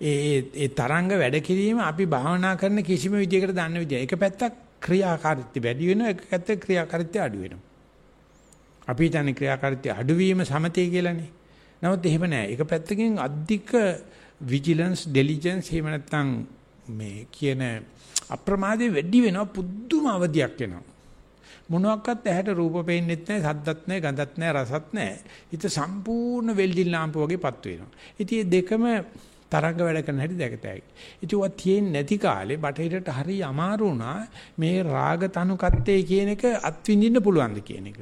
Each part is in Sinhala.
ඒ ඒ තරංග වැඩ කිරීම අපි භාවනා කරන කිසිම විදියකට දන්න විදිය. එක පැත්තක් ක්‍රියාකාරීත්වය වැඩි වෙනවා එක පැත්තක් ක්‍රියාකාරීත්වය අඩු වෙනවා. අපි හිතන්නේ ක්‍රියාකාරීත්වය අඩු වීම සමතේ කියලානේ. නමුත් එහෙම නෑ. එක පැත්තකින් අධික vigilance, diligence එහෙම නැත්නම් මේ කියන අප්‍රමාදේ වැඩි වෙනවා පුදුම අවධියක් එනවා. මොනවාක්වත් ඇහැට රූප පේන්නෙත් නැහැ, සද්දත් නැහැ, ගඳත් නැහැ, රසත් නැහැ. හිත සම්පූර්ණ වෙල්ඩින් ලාම්පුව වගේපත් වෙනවා. ඉතින් මේ දෙකම තරංග වැඩ කරන හැටි දැකතයි. ඉතින් ඔය තියෙන්නේ නැති කාලේ බටහිරට හරි අමාරු වුණා මේ රාග තනුකත්තේ කියන එක අත්විඳින්න පුළුවන්ද කියන එක.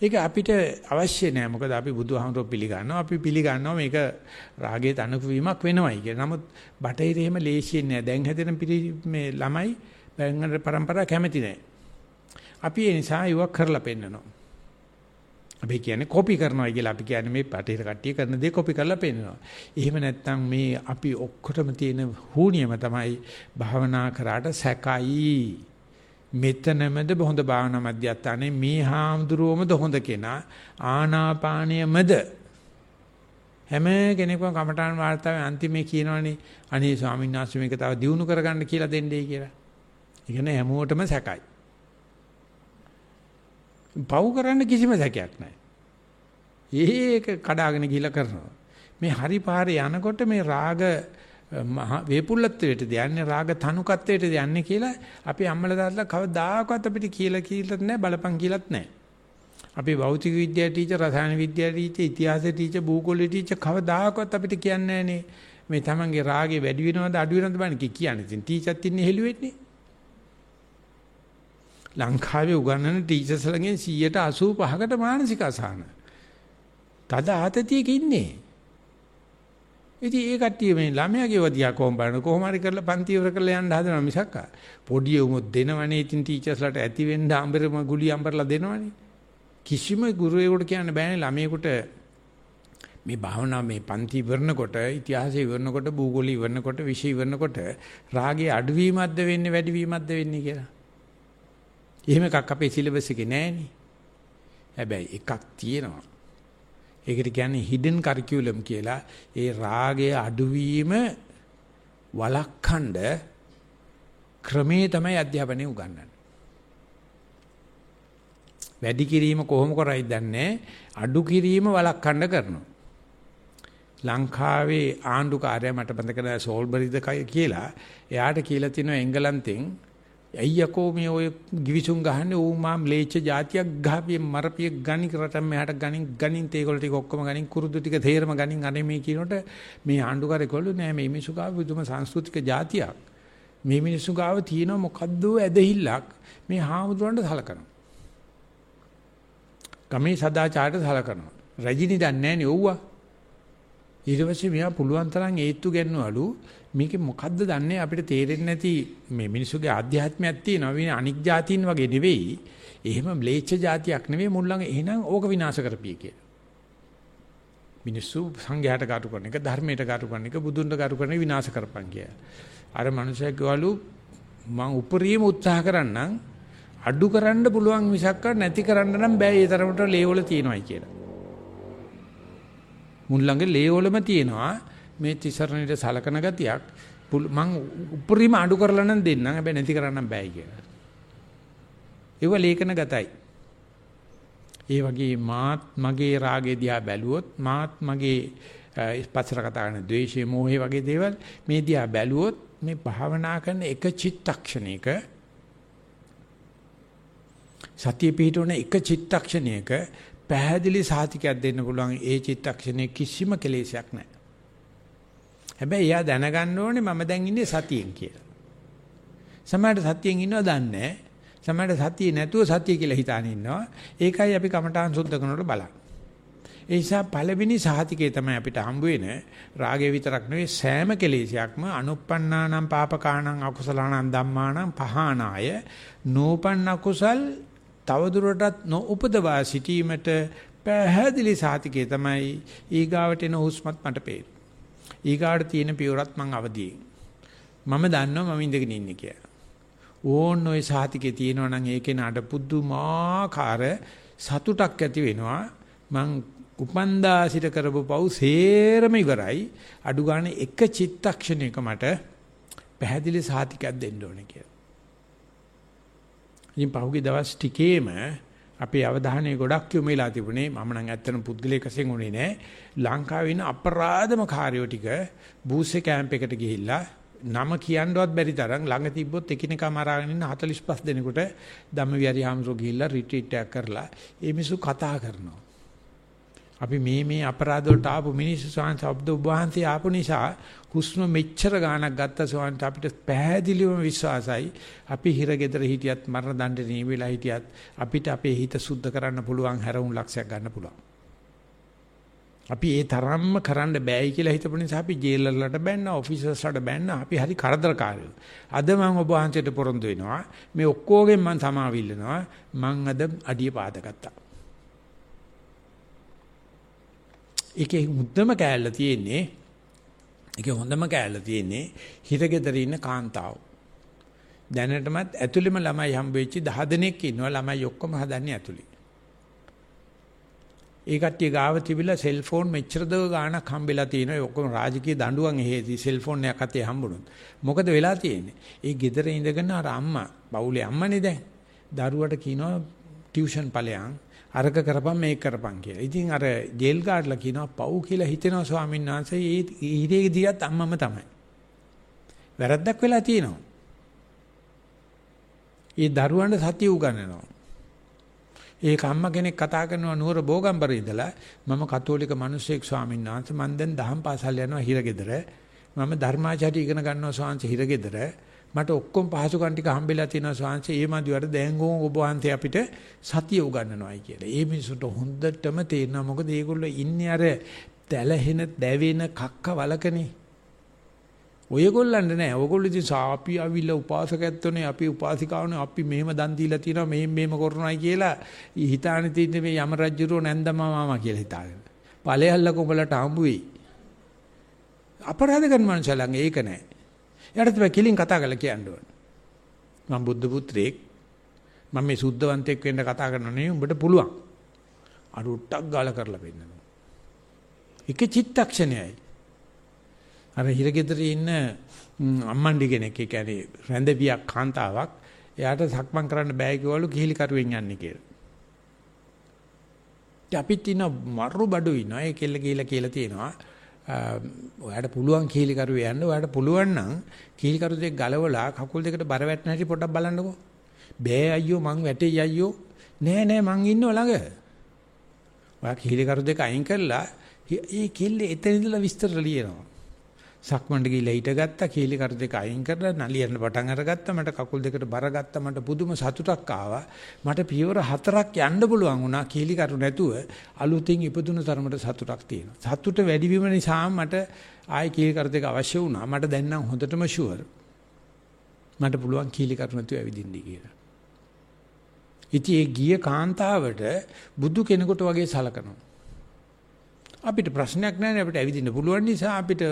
ඒක අපිට අවශ්‍ය නෑ මොකද අපි බුදුහාමුදුරුවෝ පිළිගන්නවා අපි පිළිගන්නවා මේක රාගයේ තනකු වීමක් වෙනවයි කියලා. නමුත් බටහිර එහෙම ලේසියෙන් නෑ. දැන් හැදෙන මේ ළමයි බැංගර પરම්පරාව කැමති නෑ. අපි ඒ නිසා ඒවක් කරලා පෙන්නනවා. අපි කියන්නේ කොපි කරනවා කියලා අපි කියන්නේ මේ පටේර කට්ටිය කරන දේ කොපි කරලා පෙන්නනවා. එහෙම නැත්නම් මේ අපි ඔක්කොටම තියෙන හුනියම තමයි භාවනා කරාට සැකයි. මෙතනමද හොඳ භාවනා මධ්‍යස්ථානේ මේ හාමුදුරුවමද හොඳ කෙනා ආනාපානයමද හැම කෙනෙක්ම කමඨාන් වාර්තාවේ අන්තිමේ කියනවනේ අනේ ස්වාමීන් වහන්සේ මේක තව දියුණු කරගන්න කියලා දෙන්නයි කියලා. ඒ කියන්නේ හැමෝටම සැකයි. පව් කරන්න කිසිම සැකයක් නැහැ. ඒක කඩාගෙන ගිහිලා කරනවා. මේ හරි පාරේ යනකොට මේ රාග වේපුල්ලත්වයට දයන්නේ රාග තනුකත්වයට දයන්නේ කියලා අපි අම්මලා දාලා කවදාකවත් අපිට කියලා කීලත් නැහැ බලපං කියලාත් නැහැ. අපි භෞතික විද්‍යාව ටීචර් රසායන විද්‍යාව ටීචර් ඉතිහාස ටීචර් භූගෝල ටීචර් කවදාකවත් අපිට කියන්නේ නැහැ මේ තමන්ගේ රාගේ වැඩි වෙනවද අඩු වෙනවද බලන්න කියන්නේ. ඉතින් ටීචර්ත් ඉන්නේ හෙළුවෙන්නේ. ලංකාවේ උගන්වන ටීචර්ස්ලගෙන් 185කට මානසික අසහන. තද ආතතියක ඉන්නේ. ඉතින් ඒ කට්ටිය මේ ළමයාගේ වදියා කොහොම බලන කොහොම හරි කරලා පන්ති ඉවර කරලා යන්න හදනවා මිසක් පොඩි උමුත් දෙනවනේ ඉතින් ටීචර්ස්ලාට ඇති වෙන්න අඹරම ගුලි අඹරලා දෙනවනේ. කිසිම ගුරුවරයෙකුට කියන්න බෑනේ ළමයෙකුට මේ භාවනා මේ පන්ති ඉවරනකොට ඉතිහාසය ඉවරනකොට භූගෝලය ඉවරනකොට විෂය ඉවරනකොට රාගයේ අඩුවීමක්ද වෙන්නේ වැඩිවීමක්ද වෙන්නේ කියලා. එහෙම එකක් අපේ සිලබස් එකේ නැහෙනේ. හැබැයි එකක් තියෙනවා. ඒකට කියන්නේ හිඩන් කරිකියුලම් කියලා. ඒ රාගයේ අඩුවීම වළක්වන්න ක්‍රමේ තමයි අධ්‍යාපනය උගන්වන්නේ. වැඩි කිරීම කොහොම කරයිද දන්නේ අඩු කිරීම වළක්වන්න කරනවා. ලංකාවේ ආණ්ඩුකාරයා මට මතක නැහැ සෝල්බරිද කියලා එයාට කියලා තිනවා එංගලන්තෙන් අයියකෝ මේ ඔය givisum ගහන්නේ? ඌ මා ම්ලේච්ඡ જાතියක් ගහපිය මරපිය ගණි කරටම මෙහාට ගණින් ගණින් තේකොළ ටික ඔක්කොම ගණින් කුරුදු ටික තේරම ගණින් අනේ මේ කියනකොට මේ ආණ්ඩුකාරේ කොල්ලු නෑ මේ මිනිසු ගාව විදුම සංස්කෘතික જાතියක්. මේ මිනිසු ගාව තියෙන මොකද්ද ඇදහිල්ලක්? මේ හාමුදුරන්ට සලකනවා. ගමේ සදාචාරයට සලකනවා. රජිනි දන්නේ නෑනේ ඔව්වා. ඊට පස්සේ මෙයා පුළුවන් තරම් ඒත්තු ගන්නවලු මේකේ මොකද්ද දන්නේ? අපිට තේරෙන්නේ නැති මේ මිනිසුගේ ආධ්‍යාත්මයක් තියෙනවා වින අනික් જાතීන් වගේ නෙවෙයි. එහෙම ම්ලේච්ඡ જાතියක් නෙවෙයි. මුල්ලඟ එහෙනම් ඕක විනාශ කරපිය කියලා. මිනිස්සු සංඝයාට ගරු කරන එක ධර්මයට ගරු කරන එක බුදුන්ට ගරු කරන එක විනාශ කරපන් කියලා. අර මනුස්සයා කිව්වලු මං උපරිම උත්සාහ කරන්නම් අඩු කරන්න පුළුවන් මිසක්ක නැති කරන්න නම් බෑ. ඒ තරමට ලේවල තියෙනවායි කියලා. මුන් ළඟ ලේවලම තියෙනවා. මේ තිසරණයට සලකන ගතියක් මං උපරිම අඩු කරලා නම් දෙන්නම් හැබැයි නැති කරන්න බෑ කියලා. ඒව ලේඛන ගතයි. ඒ වගේ මාත් මගේ රාගේ දිහා බැලුවොත් මාත් මගේ පස්සර කතා කරන ද්වේෂය මෝහය වගේ දේවල් මේ දිහා බැලුවොත් මේ භාවනා කරන එක චිත්තක්ෂණයක සතිය පිහිටවන එක චිත්තක්ෂණයක පැහැදිලි සාතිකයක් දෙන්න පුළුවන් ඒ චිත්තක්ෂණයේ කිසිම කෙලෙසයක් නැහැ. හැබැයි එයා දැනගන්න ඕනේ මම දැන් ඉන්නේ සතියෙන් කියලා. සමහරට සතියෙන් ඉන්නව දන්නේ සමහරට සතිය නැතුව සතිය කියලා හිතාන ඉන්නවා. ඒකයි අපි කමඨාන් සුද්ධ කරනකොට බලන්නේ. ඒ නිසා පළවෙනි සහතිකේ තමයි අපිට හම්බ වෙන රාගය විතරක් නෙවෙයි සෑම කෙලෙසයක්ම අනුප්පන්නානම් පාපකාණං අකුසලාණං ධම්මාණං පහානාය නෝපන්න කුසල් තවදුරටත් නොඋපදවා සිටීමට පැහැදිලි සාතිකේ තමයි ඊගාවට එන හුස්මත් මට පේන්නේ. ඊගාට තියෙන පියවරත් මං අවදියේ. මම දන්නවා මම ඉඳගෙන ඉන්නේ කියලා. ඕන් ඔය සාතිකේ තියෙනවා නම් ඒකේ නාට පුදුමාකාර සතුටක් ඇති වෙනවා. මං උපන්දා සිට කරපු පව් සේරම ඉවරයි. අඩු ගන්න එක චිත්තක්ෂණයක මට පැහැදිලි සාතිකයක් දෙන්න ඕනේ කියලා. ඉතින් පහුගිය දවස් ටිකේම අපේ අවධානය ගොඩක් යොමු වෙලා තිබුණේ මම නම් ඇත්තටම පුද්ගලික වශයෙන් උනේ නෑ ලංකාවේ ඉන්න අපරාධම කාර්යෝ ටික බූස්සේ කැම්ප් එකට ගිහිල්ලා නම කියන්නවත් බැරි තරම් ළඟ තිබ්බොත් එකිනෙකා මරාගෙන ඉන්න 45 දෙනෙකුට ධම්මවිහාරි හාමුදුරුවෝ ගිහිල්ලා රිට්‍රීට් එකක් කරලා ඒ මිනිස්සු කතා කරනවා. අපි මේ මේ අපරාධ වලට ආපු මිනිස්සු සාංශ අබ්ද වහන්සේ ආපු නිසා හුස්ම මෙච්චර ගාණක් ගත්ත සෝන්ට අපිට පැහැදිලිවම විශ්වාසයි අපි හිරගෙදර හිටියත් මරණ දඬේ නීවිලා හිටියත් අපිට අපේ හිත සුද්ධ කරන්න පුළුවන් හැරවුම් ලක්ෂයක් ගන්න පුළුවන්. අපි ඒ තරම්ම කරන්න බෑයි කියලා හිතපු නිසා අපි ජේලර්ලට බැන්න ඔෆිසර්ස්ලට බැන්න අපි හරි කරදරකාරයෝ. අද මම ඔබ වහන්සේට පොරොන්දු වෙනවා මේ ඔක්කොගෙන් මම සමාවිල්ලනවා මං අද අඩිය පාදගත්තා. ඒකේ මුද්දම කෑල්ල තියෙන්නේ ඒකේ හොඳම කෑල්ල තියෙන්නේ හිරගෙදර ඉන්න කාන්තාව. දැනටමත් ඇතුළෙම ළමයි හම්බ වෙච්චි 10 දෙනෙක් ඉන්නවා ළමයි ඔක්කොම හදන්නේ ඇතුළේ. ඒ කට්ටිය ගාව තිබිලා සෙල්ෆෝන් මෙච්චරද ගාණක් හම්බෙලා තියෙනවා. ඒ ඔක්කොම රාජකීය දඬුවම් එහෙදී සෙල්ෆෝන් එකක් අතේ හම්බුනොත්. මොකද වෙලා තියෙන්නේ? ඒ ගෙදර ඉඳගෙන අර අම්මා, බවුලේ අම්මනේ දැන්. දරුවට කියනවා ටියුෂන් ඵලයන් අරක කරපන් මේක කරපන් කියලා. ඉතින් අර ජේල් ගාඩ්ලා කියනවා පව් කියලා හිතෙනවා ස්වාමීන් වහන්සේ. ඒ ඊරේ දියත් අම්මම තමයි. වැරද්දක් වෙලා තියෙනවා. ඒ දරුවන්ට සතිය උගන්වනවා. ඒක අම්මා කෙනෙක් කතා කරනවා නුවර බෝගම්බර ඉඳලා මම කතෝලික මිනිස්සෙක් ස්වාමීන් වහන්සේ මම දැන් දහම් පාසල් යනවා හිරගෙදර මම ධර්මාචාරී ඉගෙන ගන්නවා ස්වාමීන් හිරගෙදර මට ඔක්කොම පහසුකම් ටික හම්බෙලා තියෙනවා ස්වාමීන් ඒ මදිවට දැන් ගොම ඔබ වහන්සේ අපිට සතිය උගන්වනවායි කියලා. ඒ මිනිසුන්ට හොඳටම තේරෙනවා මොකද මේගොල්ලෝ ඉන්නේ අර දැලහෙන දැවෙන කක්ක වලකනේ. ඔයගොල්ලන්ට නෑ. ඔයගොල්ලෝ ඉතින් සාපි අවිල උපාසකයත්තුනේ අපි උපාසිකාවනේ අපි මෙහෙම දන් දීලා තියෙනවා මෙහෙම මෙහෙම කරනවායි කියලා හිතානේ තින්නේ මේ යම රජුරෝ නැන්දම මාමා කියලා හිතාගෙන. ඵලයල්ල කොඹලට හම්බු වෙයි. අපරාධ කරන මනුස්සයලන් ඒක නෑ. එයාට තමයි කිලින් කතා කරලා කියන්න ඕන. මම බුද්ධ පුත්‍රයෙක් මම මේ සුද්ධවන්තයෙක් වෙන්න කතා කරනවා නේ උඹට පුළුවන්. අරුට්ටක් ගාලා කරලා පෙන්නනවා. එක චිත්තක්ෂණයයි. අර හිරගෙදර ඉන්න අම්මන්ඩි කෙනෙක් ඒ කියන්නේ රැඳවියක් කාන්තාවක් එයාට සක්මන් කරන්න බෑ කිව්වලු කිහිලි කරුවෙන් යන්නේ කියලා. අපිත් ඉන්න මරු බඩු ඉන්නවා ඒ කෙල්ල කියලා කියලා තියෙනවා. ඔයාලට පුළුවන් කීලි කරුවේ යන්න ඔයාලට පුළුවන් නම් කීලි කරු දෙක ගලවලා කකුල් දෙකට බර වැටෙන හැටි පොඩ්ඩක් බලන්නකෝ. බෑ අයියෝ මං වැටෙයි අයියෝ. නෑ නෑ මං ඉන්නව ළඟ. ඔයා කීලි කරු දෙක අයින් කරලා ඒ කෙල්ලේ එතන ඉඳලා විස්තර ලියනවා. සක්මණට ගිහිල්ලා හිටගත්තා කීලි කර දෙක අයින් කරලා නලියන්න පටන් අරගත්තා මට කකුල් දෙකට බර ගත්තා මට පුදුම සතුටක් ආවා. මට පියවර හතරක් යන්න පුළුවන් වුණා කීලි කරු නැතුව අලුතින් ඉපදුන තරමට සතුටක් තියෙනවා. සතුට වැඩි වීම නිසා මට ආයි කීලි කර දෙක අවශ්‍ය වුණා. මට දැන් නම් හොඳටම ෂුවර් මට පුළුවන් කීලි කරු නැතුව ඇවිදින්න කියලා. ඉතින් ඒ ගිය කාන්තාවට බුදු කෙනෙකුට වගේ සලකනවා. අපිට ප්‍රශ්නයක් නැහැ අපිට ඇවිදින්න පුළුවන් නිසා අපිට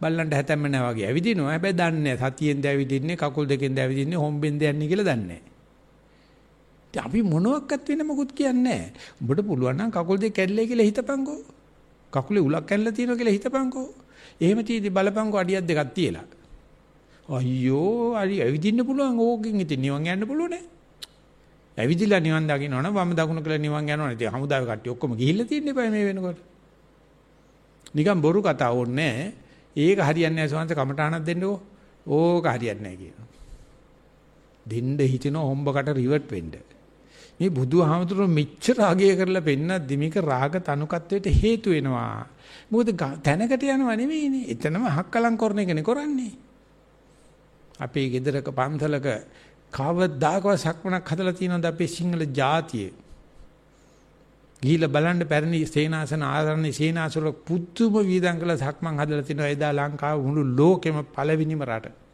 බල්ලන්ට හැතැම්ම නැහැ වගේ ඇවිදිනවා. හැබැයි දන්නේ නැහැ. සතියෙන්ද ඇවිදින්නේ, කකුල් දෙකෙන්ද ඇවිදින්නේ, හොම්බෙන්ද යන්නේ කියලා දන්නේ නැහැ. අපි මොනවත් වෙන මොකුත් කියන්නේ නැහැ. උඹට පුළුවන් නම් කකුල් දෙක කැඩලයි කියලා හිතපන්කෝ. කකුලේ උලක් කැඩලා තියෙනවා කියලා හිතපන්කෝ. එහෙම තීදි බලපන්කෝ අඩියක් දෙකක් තියලා. අයියෝ අරි ඇවිදින්න පුළුවන් ඕකෙන් ඉතින් නිවන් යන්න පුළුවන් නේ. ඇවිදිලා නිවන් දකින්නවනම් වම් දකුණ කියලා නිවන් යනවනේ. ඉතින් හමුදාවේ කට්ටිය ඔක්කොම ගිහිල්ලා තින්නේ බෑ මේ වෙනකොට. නිකන් බොරු කතා ඕනේ නැහැ. ඒක හරියන්නේ නැහැ සෝන්ත කමටහනක් දෙන්නකෝ. ඕක හරියන්නේ නැහැ කියනවා. දෙන්න හිතෙනවා හොම්බකට රිවර්ට් වෙන්න. මේ බුදුහාමුදුරුවෝ මෙච්චර අගය කරලා පෙන්නද්දි මේක රාග තනුකත්වයට හේතු වෙනවා. මොකද තැනකට යනවා නෙවෙයිනේ. එතනම හක්කලම් කරන එකනේ කරන්නේ. අපේ ගෙදරක පන්සලක කවදාකවත් සක්මනක් හදලා තියෙනවද අපේ සිංහල ජාතියේ? ගිහිල්ලා බලන්න පැරණි සේනාසන ආරණ්‍ය සේනාසවල පුදුම වීදම් කළ සක්මන් හදලා තිනවා එදා ලංකාව මුළු ලෝකෙම පළවෙනිම රට.